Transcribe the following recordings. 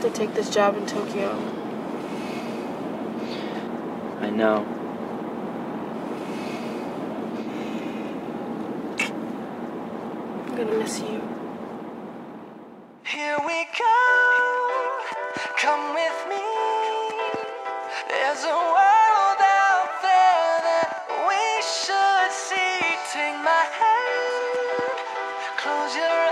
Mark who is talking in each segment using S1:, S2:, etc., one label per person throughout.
S1: have to take this job in Tokyo.
S2: I know.
S1: I'm gonna miss you.
S3: Here we go. Come with me. There's a world out there that we should see. Take my hand. Close your eyes.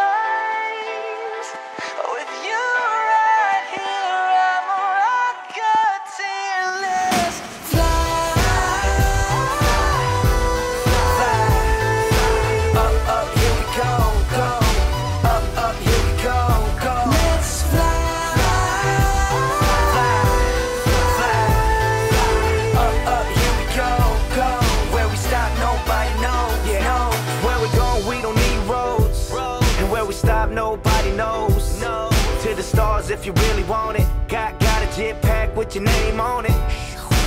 S3: The if you really want it. Got, got a jet pack with your name on it.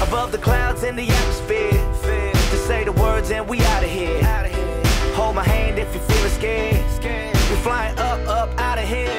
S3: Above the clouds in the atmosphere. To say the words and we out of here. Hold my hand if you're feeling scared. We're flying up, up, out of. Here